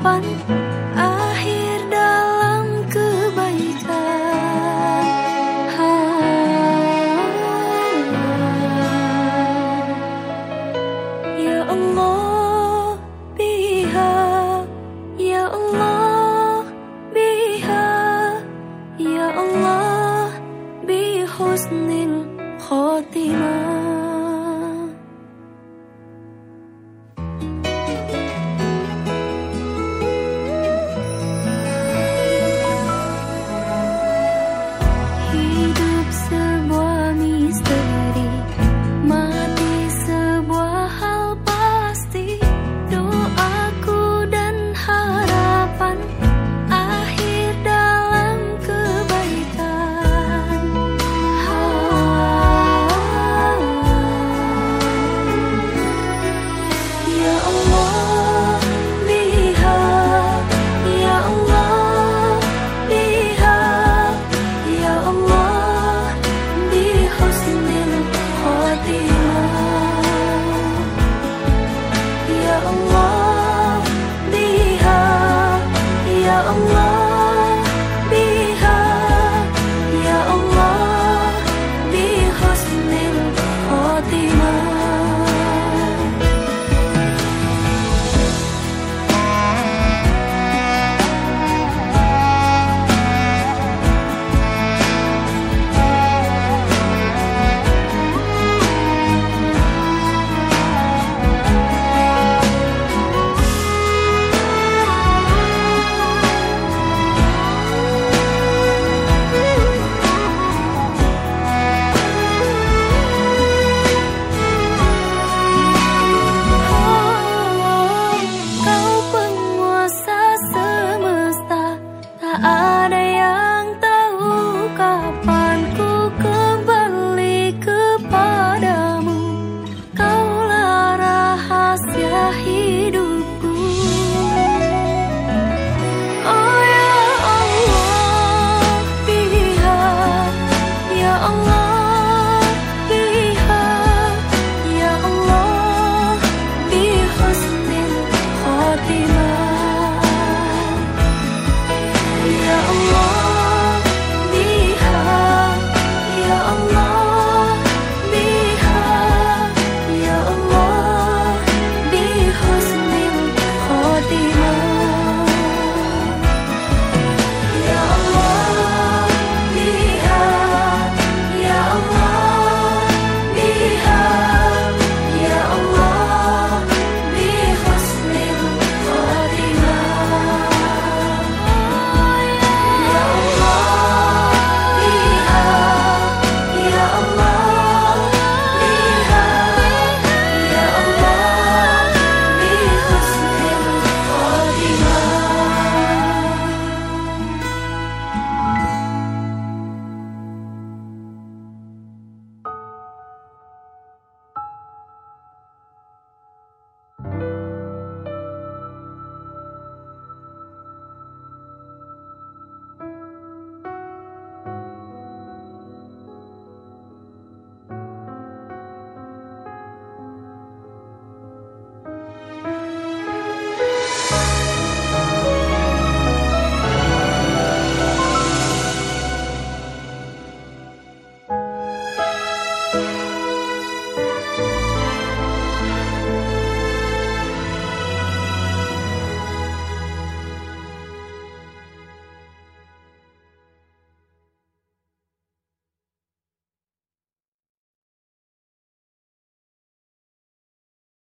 欢 You. love.